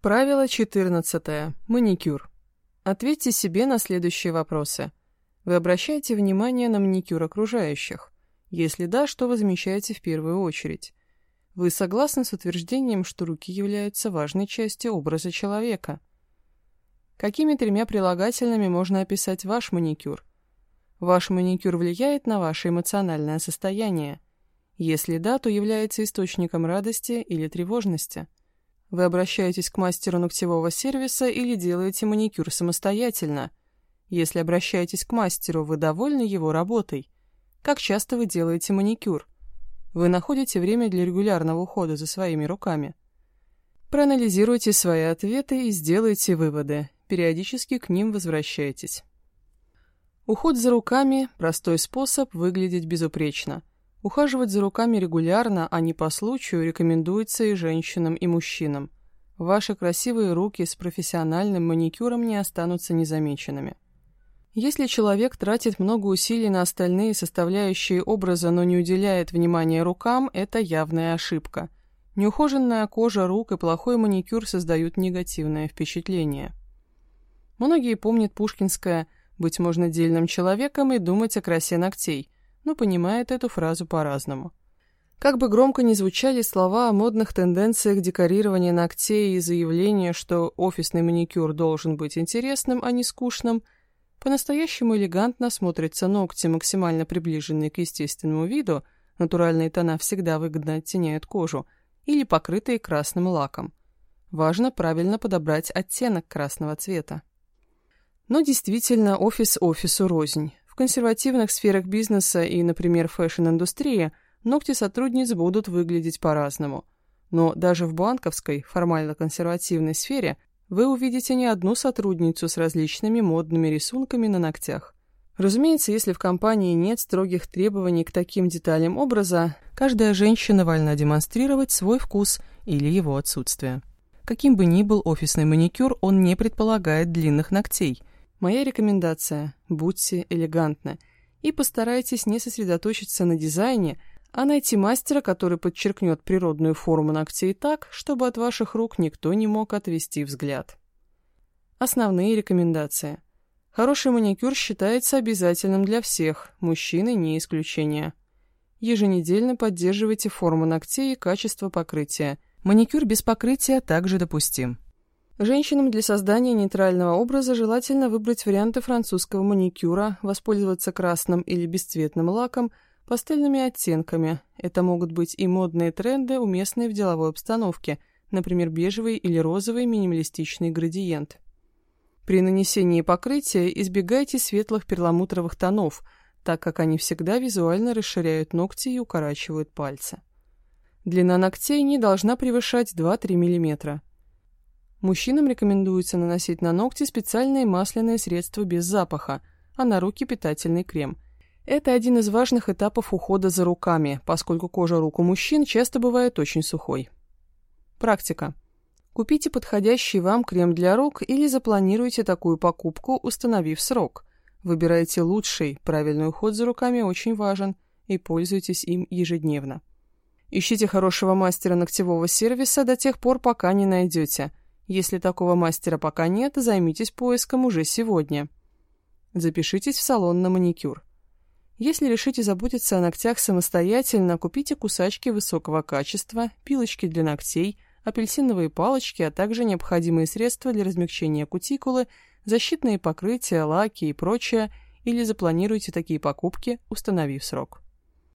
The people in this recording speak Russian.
Правило 14. Маникюр. Ответьте себе на следующие вопросы. Вы обращаете внимание на маникюр окружающих? Если да, что вы замечаете в первую очередь? Вы согласны с утверждением, что руки являются важной частью образа человека? Какими тремя прилагательными можно описать ваш маникюр? Ваш маникюр влияет на ваше эмоциональное состояние? Если да, то является источником радости или тревожности? Вы обращаетесь к мастеру ногтевого сервиса или делаете маникюр самостоятельно? Если обращаетесь к мастеру, вы довольны его работой? Как часто вы делаете маникюр? Вы находите время для регулярного ухода за своими руками? Проанализируйте свои ответы и сделайте выводы. Периодически к ним возвращайтесь. Уход за руками – простой способ выглядеть безупречно. Ухаживать за руками регулярно, а не по случаю, рекомендуется и женщинам, и мужчинам. Ваши красивые руки с профессиональным маникюром не останутся незамеченными. Если человек тратит много усилий на остальные составляющие образа, но не уделяет внимания рукам, это явная ошибка. Неухоженная кожа рук и плохой маникюр создают негативное впечатление. Многие помнят пушкинское «быть можно дельным человеком и думать о красе ногтей», но понимает эту фразу по-разному. Как бы громко ни звучали слова о модных тенденциях декорирования ногтей и заявления, что офисный маникюр должен быть интересным, а не скучным, по-настоящему элегантно смотрятся ногти, максимально приближенные к естественному виду, натуральные тона всегда выгодно оттеняют кожу, или покрытые красным лаком. Важно правильно подобрать оттенок красного цвета. Но действительно, офис офису рознь, в консервативных сферах бизнеса и, например, фэшн-индустрии ногти сотрудниц будут выглядеть по-разному. Но даже в банковской, формально консервативной сфере вы увидите не одну сотрудницу с различными модными рисунками на ногтях. Разумеется, если в компании нет строгих требований к таким деталям образа, каждая женщина вольна демонстрировать свой вкус или его отсутствие. Каким бы ни был офисный маникюр, он не предполагает длинных ногтей – Моя рекомендация – будьте элегантны и постарайтесь не сосредоточиться на дизайне, а найти мастера, который подчеркнет природную форму ногтей так, чтобы от ваших рук никто не мог отвести взгляд. Основные рекомендации. Хороший маникюр считается обязательным для всех, мужчины не исключение. Еженедельно поддерживайте форму ногтей и качество покрытия. Маникюр без покрытия также допустим. Женщинам для создания нейтрального образа желательно выбрать варианты французского маникюра, воспользоваться красным или бесцветным лаком, пастельными оттенками. Это могут быть и модные тренды, уместные в деловой обстановке, например, бежевый или розовый минималистичный градиент. При нанесении покрытия избегайте светлых перламутровых тонов, так как они всегда визуально расширяют ногти и укорачивают пальцы. Длина ногтей не должна превышать 2-3 мм. Мужчинам рекомендуется наносить на ногти специальные масляные средства без запаха, а на руки питательный крем. Это один из важных этапов ухода за руками, поскольку кожа рук у мужчин часто бывает очень сухой. Практика. Купите подходящий вам крем для рук или запланируйте такую покупку, установив срок. Выбирайте лучший, правильный уход за руками очень важен, и пользуйтесь им ежедневно. Ищите хорошего мастера ногтевого сервиса до тех пор, пока не найдете – если такого мастера пока нет, займитесь поиском уже сегодня. Запишитесь в салон на маникюр. Если решите заботиться о ногтях самостоятельно, купите кусачки высокого качества, пилочки для ногтей, апельсиновые палочки, а также необходимые средства для размягчения кутикулы, защитные покрытия, лаки и прочее, или запланируйте такие покупки, установив срок.